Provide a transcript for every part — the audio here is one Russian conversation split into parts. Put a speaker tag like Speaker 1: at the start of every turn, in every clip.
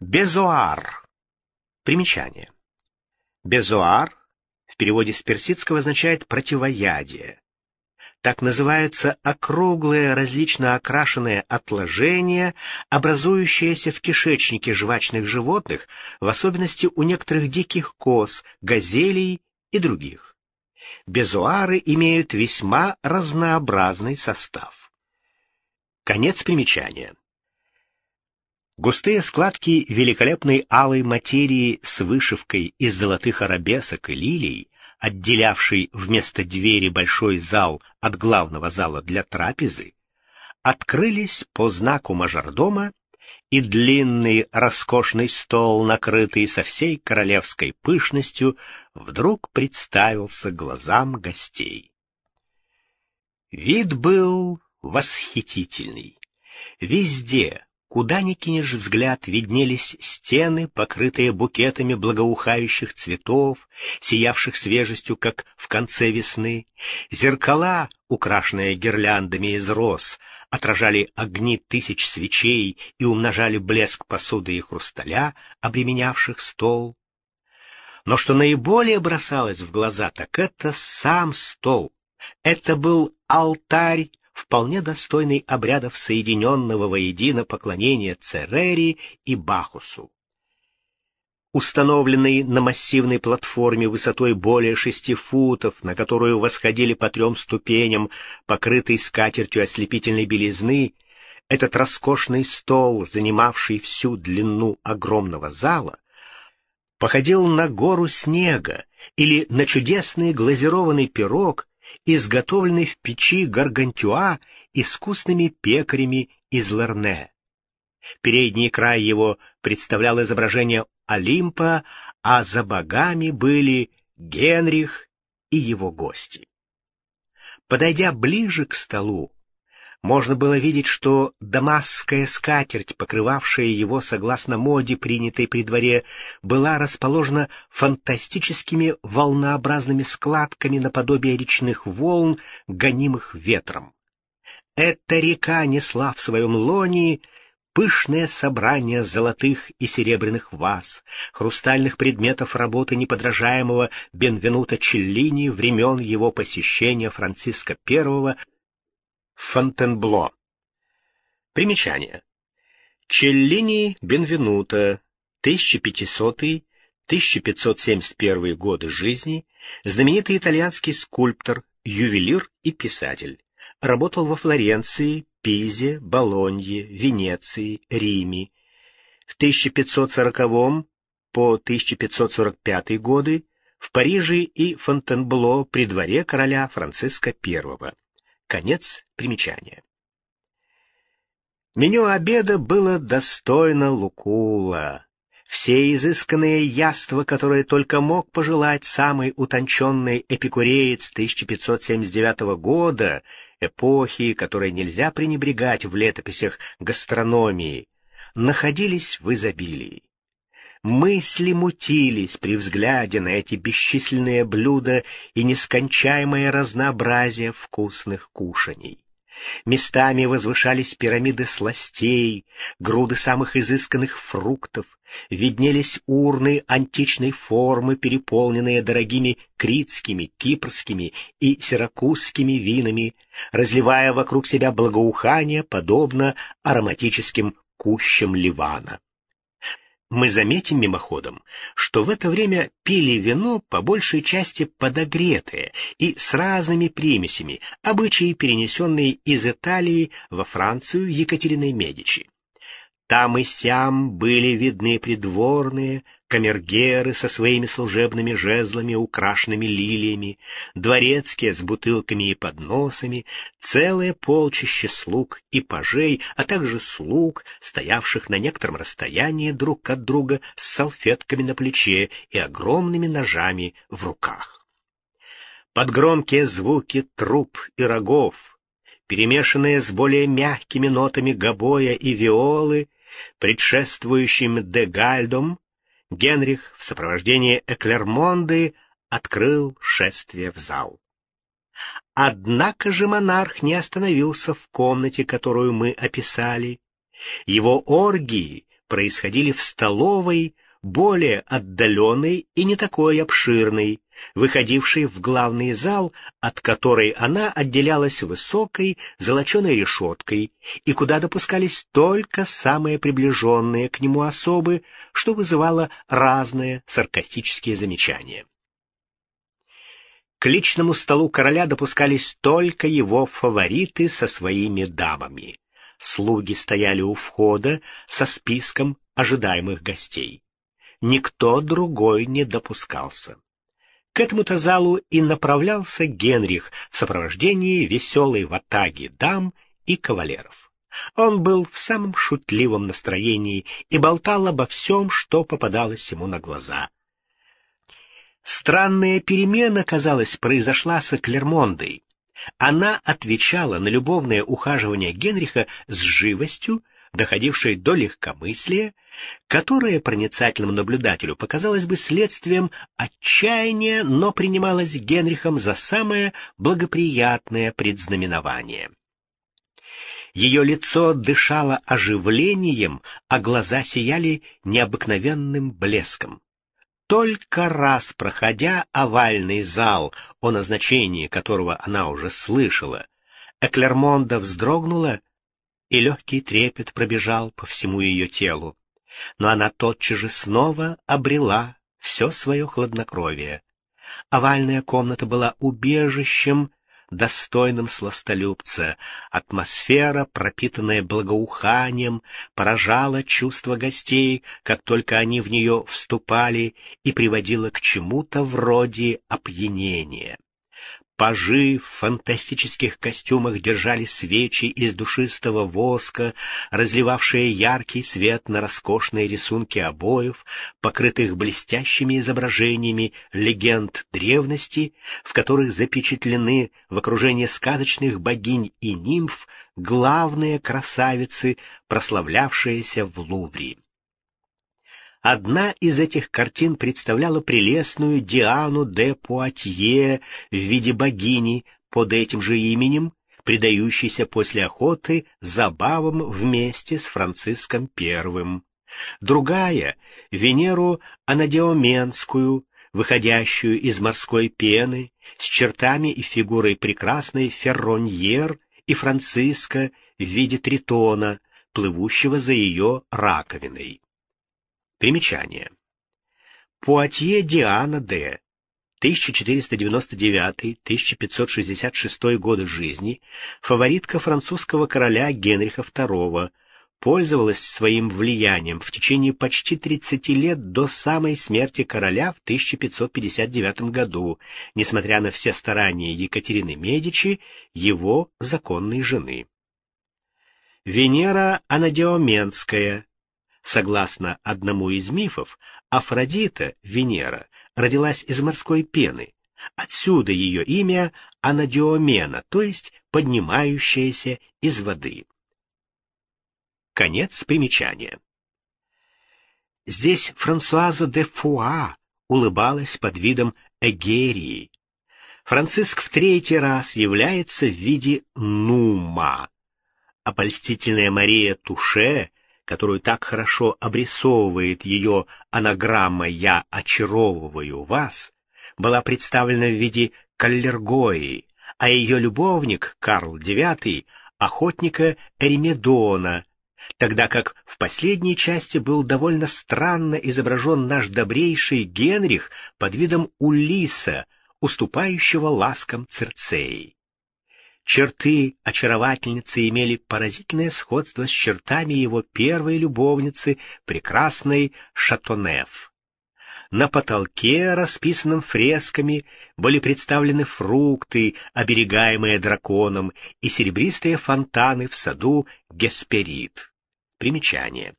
Speaker 1: Безоар. Примечание. Безоар в переводе с персидского означает «противоядие». Так называется округлое, различно окрашенное отложение, образующееся в кишечнике жвачных животных, в особенности у некоторых диких коз, газелей и других. Безуары имеют весьма разнообразный состав. Конец примечания. Густые складки великолепной алой материи с вышивкой из золотых арабесок и лилий, отделявший вместо двери большой зал от главного зала для трапезы, открылись по знаку мажордома, и длинный роскошный стол, накрытый со всей королевской пышностью, вдруг представился глазам гостей. Вид был восхитительный. Везде, Куда ни кинешь взгляд, виднелись стены, покрытые букетами благоухающих цветов, сиявших свежестью, как в конце весны. Зеркала, украшенные гирляндами из роз, отражали огни тысяч свечей и умножали блеск посуды и хрусталя, обременявших стол. Но что наиболее бросалось в глаза, так это сам стол. Это был алтарь вполне достойный обрядов соединенного воедино поклонения Церери и Бахусу. Установленный на массивной платформе высотой более шести футов, на которую восходили по трем ступеням, покрытый скатертью ослепительной белизны, этот роскошный стол, занимавший всю длину огромного зала, походил на гору снега или на чудесный глазированный пирог, изготовленный в печи гаргантюа искусными пекарями из Лерне. Передний край его представлял изображение Олимпа, а за богами были Генрих и его гости. Подойдя ближе к столу, можно было видеть, что дамасская скатерть, покрывавшая его согласно моде, принятой при дворе, была расположена фантастическими волнообразными складками наподобие речных волн, гонимых ветром. Эта река несла в своем лоне пышное собрание золотых и серебряных ваз, хрустальных предметов работы неподражаемого Бенвенута Челлини времен его посещения Франциска I Фонтенбло. Примечание. Челлини Бенвенуто, 1500-1571 годы жизни, знаменитый итальянский скульптор, ювелир и писатель. Работал во Флоренции, Пизе, Болонье, Венеции, Риме. В 1540 по 1545 годы в Париже и Фонтенбло при дворе короля Франциска I. Конец примечания. Меню обеда было достойно Лукула. Все изысканные яства, которые только мог пожелать самый утонченный эпикуреец 1579 года, эпохи, которой нельзя пренебрегать в летописях гастрономии, находились в изобилии. Мысли мутились при взгляде на эти бесчисленные блюда и нескончаемое разнообразие вкусных кушаний. Местами возвышались пирамиды сластей, груды самых изысканных фруктов, виднелись урны античной формы, переполненные дорогими критскими, кипрскими и сиракузскими винами, разливая вокруг себя благоухание, подобно ароматическим кущам Ливана. Мы заметим мимоходом, что в это время пили вино по большей части подогретое и с разными примесями, обычаи, перенесенные из Италии во Францию Екатериной Медичи. Там и сям были видны придворные, камергеры со своими служебными жезлами, украшенными лилиями, дворецкие с бутылками и подносами, целое полчище слуг и пажей, а также слуг, стоявших на некотором расстоянии друг от друга с салфетками на плече и огромными ножами в руках. Под громкие звуки труб и рогов, перемешанные с более мягкими нотами гобоя и виолы, предшествующим Дегальдом, Генрих в сопровождении Эклермонды открыл шествие в зал. Однако же монарх не остановился в комнате, которую мы описали. Его оргии происходили в столовой, более отдаленной и не такой обширной, выходившей в главный зал, от которой она отделялась высокой золоченой решеткой и куда допускались только самые приближенные к нему особы, что вызывало разные саркастические замечания. К личному столу короля допускались только его фавориты со своими дамами. Слуги стояли у входа со списком ожидаемых гостей. Никто другой не допускался. К этому-то залу и направлялся Генрих в сопровождении веселой ватаги дам и кавалеров. Он был в самом шутливом настроении и болтал обо всем, что попадалось ему на глаза. Странная перемена, казалось, произошла с Клермондой. Она отвечала на любовное ухаживание Генриха с живостью, доходившей до легкомыслия, которое проницательному наблюдателю показалось бы следствием отчаяния, но принималось Генрихом за самое благоприятное предзнаменование. Ее лицо дышало оживлением, а глаза сияли необыкновенным блеском. Только раз проходя овальный зал, о назначении которого она уже слышала, Эклермонда вздрогнула и легкий трепет пробежал по всему ее телу. Но она тотчас же снова обрела все свое хладнокровие. Овальная комната была убежищем, достойным сластолюбца. Атмосфера, пропитанная благоуханием, поражала чувства гостей, как только они в нее вступали, и приводила к чему-то вроде опьянения. Пажи в фантастических костюмах держали свечи из душистого воска, разливавшие яркий свет на роскошные рисунки обоев, покрытых блестящими изображениями легенд древности, в которых запечатлены в окружении сказочных богинь и нимф главные красавицы, прославлявшиеся в Лувре. Одна из этих картин представляла прелестную Диану де Пуатье в виде богини под этим же именем, предающейся после охоты забавам вместе с Франциском I. Другая — Венеру Анадеоменскую, выходящую из морской пены, с чертами и фигурой прекрасной Ферроньер и Франциска в виде тритона, плывущего за ее раковиной. Примечание. Пуатье Диана Д. 1499-1566 годы жизни, фаворитка французского короля Генриха II, пользовалась своим влиянием в течение почти 30 лет до самой смерти короля в 1559 году, несмотря на все старания Екатерины Медичи, его законной жены. Венера Анадеоменская, Согласно одному из мифов, Афродита, Венера, родилась из морской пены. Отсюда ее имя Анадиомена, то есть поднимающаяся из воды. Конец примечания. Здесь Франсуаза де Фуа улыбалась под видом Эгерии. Франциск в третий раз является в виде Нума. Обольстительная Мария Туше которую так хорошо обрисовывает ее анаграмма «Я очаровываю вас», была представлена в виде каллергои, а ее любовник Карл IX — охотника Эремедона, тогда как в последней части был довольно странно изображен наш добрейший Генрих под видом Улиса, уступающего ласкам Церцеи. Черты очаровательницы имели поразительное сходство с чертами его первой любовницы, прекрасной Шатонеф. На потолке, расписанном фресками, были представлены фрукты, оберегаемые драконом, и серебристые фонтаны в саду Гесперид. Примечание.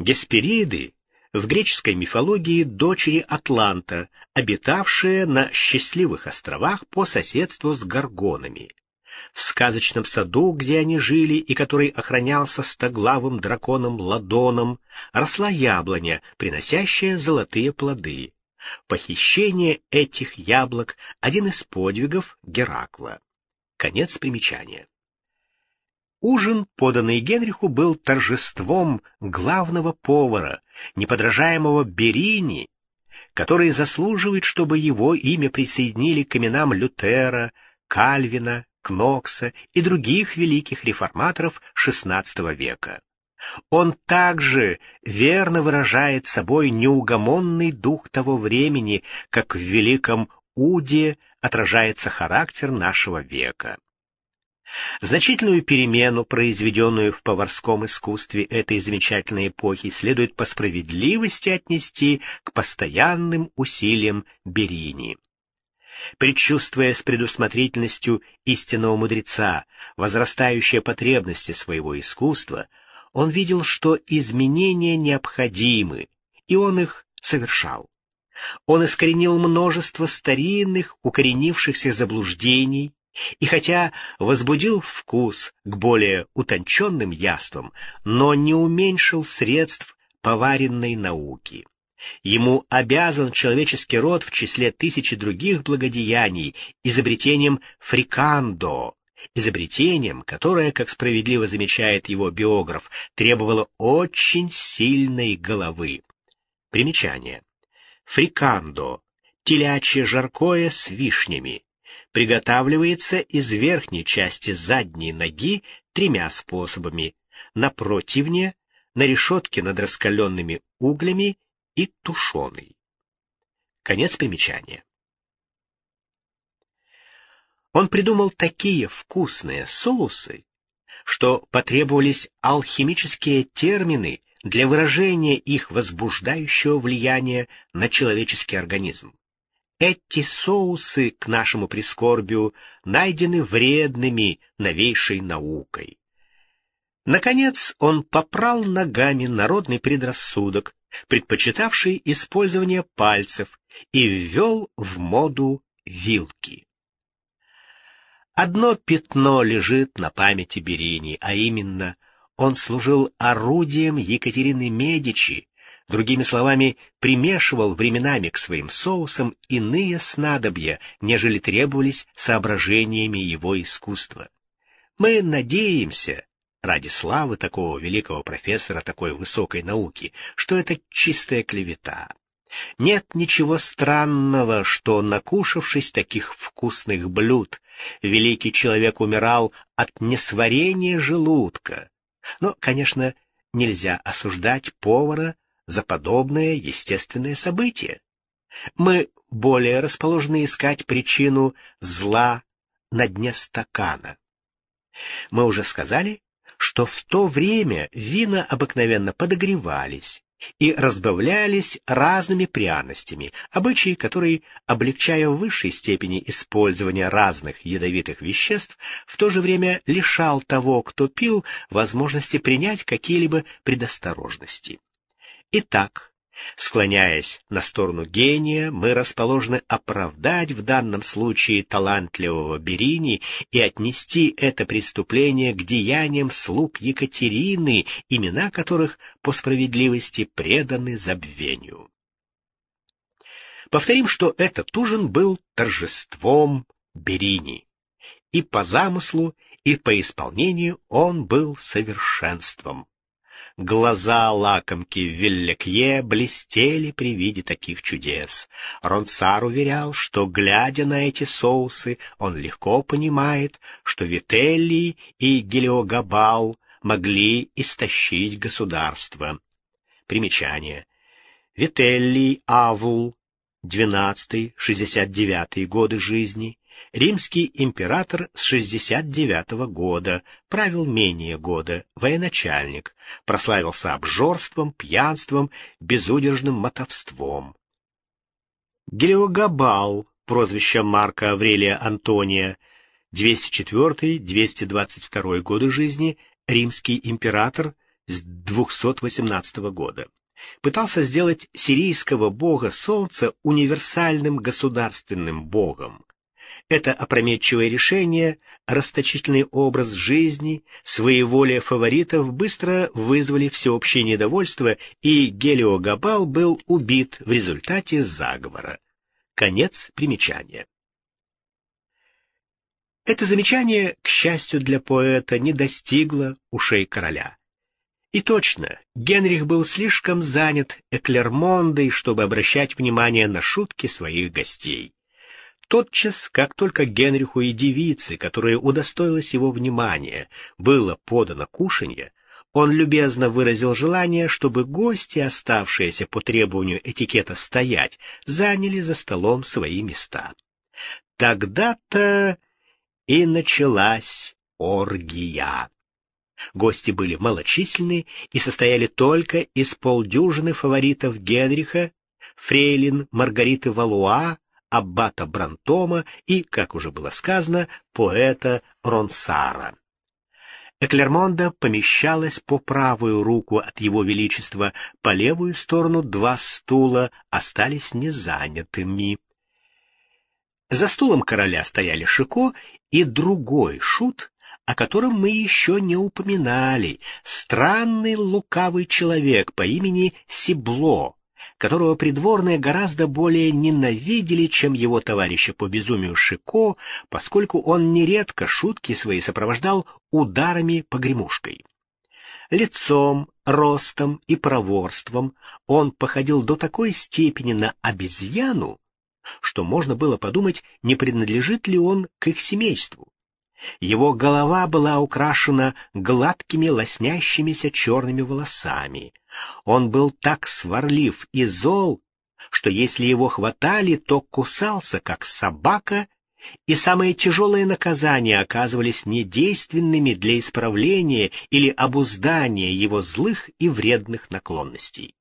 Speaker 1: Геспериды в греческой мифологии дочери Атланта, обитавшие на счастливых островах по соседству с горгонами. В сказочном саду, где они жили и который охранялся стоглавым драконом Ладоном, росла яблоня, приносящая золотые плоды. Похищение этих яблок — один из подвигов Геракла. Конец примечания. Ужин, поданный Генриху, был торжеством главного повара, неподражаемого Берини, который заслуживает, чтобы его имя присоединили к именам Лютера, Кальвина, Кнокса и других великих реформаторов XVI века. Он также верно выражает собой неугомонный дух того времени, как в великом Уде отражается характер нашего века. Значительную перемену, произведенную в поварском искусстве этой замечательной эпохи, следует по справедливости отнести к постоянным усилиям Берини. Предчувствуя с предусмотрительностью истинного мудреца возрастающие потребности своего искусства, он видел, что изменения необходимы, и он их совершал. Он искоренил множество старинных, укоренившихся заблуждений, и хотя возбудил вкус к более утонченным яствам, но не уменьшил средств поваренной науки. Ему обязан человеческий род в числе тысячи других благодеяний изобретением фрикандо, изобретением, которое, как справедливо замечает его биограф, требовало очень сильной головы. Примечание. Фрикандо — телячье жаркое с вишнями. Приготавливается из верхней части задней ноги тремя способами — на противне, на решетке над раскаленными углями и тушеный. Конец примечания. Он придумал такие вкусные соусы, что потребовались алхимические термины для выражения их возбуждающего влияния на человеческий организм. Эти соусы, к нашему прискорбию, найдены вредными новейшей наукой. Наконец он попрал ногами народный предрассудок, предпочитавший использование пальцев, и ввел в моду вилки. Одно пятно лежит на памяти Берини, а именно, он служил орудием Екатерины Медичи, другими словами, примешивал временами к своим соусам иные снадобья, нежели требовались соображениями его искусства. Мы надеемся, ради славы такого великого профессора такой высокой науки, что это чистая клевета. Нет ничего странного, что, накушавшись таких вкусных блюд, великий человек умирал от несварения желудка. Но, конечно, нельзя осуждать повара за подобное естественное событие. Мы более расположены искать причину зла на дне стакана. Мы уже сказали, что в то время вина обыкновенно подогревались и разбавлялись разными пряностями, обычаи, которые, облегчая в высшей степени использование разных ядовитых веществ, в то же время лишал того, кто пил, возможности принять какие-либо предосторожности. Итак, Склоняясь на сторону гения, мы расположены оправдать в данном случае талантливого Берини и отнести это преступление к деяниям слуг Екатерины, имена которых по справедливости преданы забвению. Повторим, что этот ужин был торжеством Берини. И по замыслу, и по исполнению он был совершенством. Глаза лакомки Виллекье блестели при виде таких чудес. Ронсар уверял, что, глядя на эти соусы, он легко понимает, что Вителли и Гелиогабал могли истощить государство. Примечание. Вителли Авул, 12-69 годы жизни, Римский император с 69 -го года, правил менее года, военачальник, прославился обжорством, пьянством, безудержным мотовством. Гелиогабал, прозвище Марка Аврелия Антония, 204-222 годы жизни, римский император с 218 года. Пытался сделать сирийского бога солнца универсальным государственным богом. Это опрометчивое решение, расточительный образ жизни, своеволие фаворитов быстро вызвали всеобщее недовольство, и Гелиогабал был убит в результате заговора. Конец примечания. Это замечание, к счастью для поэта, не достигло ушей короля. И точно, Генрих был слишком занят Эклермондой, чтобы обращать внимание на шутки своих гостей. Тотчас, как только Генриху и девице, которая удостоилась его внимания, было подано кушанье, он любезно выразил желание, чтобы гости, оставшиеся по требованию этикета стоять, заняли за столом свои места. Тогда-то и началась оргия. Гости были малочисленны и состояли только из полдюжины фаворитов Генриха, фрейлин Маргариты Валуа, аббата Брантома и, как уже было сказано, поэта Ронсара. Эклермонда помещалась по правую руку от его величества, по левую сторону два стула остались незанятыми. За стулом короля стояли Шико и другой шут, о котором мы еще не упоминали, странный лукавый человек по имени Сибло, которого придворные гораздо более ненавидели, чем его товарища по безумию Шико, поскольку он нередко шутки свои сопровождал ударами погремушкой. Лицом, ростом и проворством он походил до такой степени на обезьяну, что можно было подумать, не принадлежит ли он к их семейству. Его голова была украшена гладкими лоснящимися черными волосами. Он был так сварлив и зол, что если его хватали, то кусался, как собака, и самые тяжелые наказания оказывались недейственными для исправления или обуздания его злых и вредных наклонностей.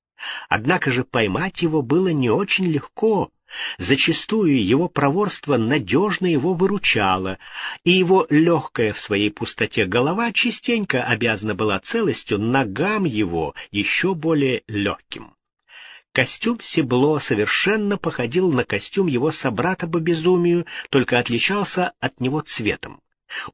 Speaker 1: Однако же поймать его было не очень легко, Зачастую его проворство надежно его выручало, и его легкая в своей пустоте голова частенько обязана была целостью ногам его еще более легким. Костюм Сибло совершенно походил на костюм его собрата по безумию, только отличался от него цветом.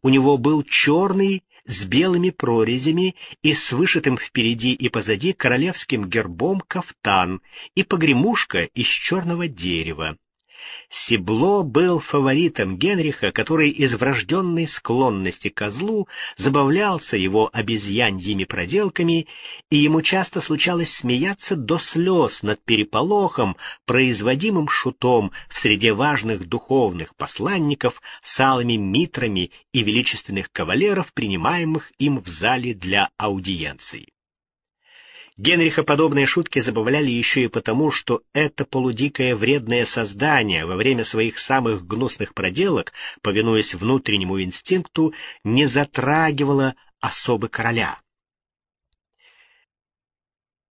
Speaker 1: У него был черный с белыми прорезями и с вышитым впереди и позади королевским гербом кафтан и погремушка из черного дерева. Сибло был фаворитом Генриха, который из врожденной склонности к козлу забавлялся его обезьяньими проделками, и ему часто случалось смеяться до слез над переполохом, производимым шутом в среде важных духовных посланников с алыми митрами и величественных кавалеров, принимаемых им в зале для аудиенций. Генриха подобные шутки забавляли еще и потому, что это полудикое вредное создание во время своих самых гнусных проделок, повинуясь внутреннему инстинкту, не затрагивало особы короля.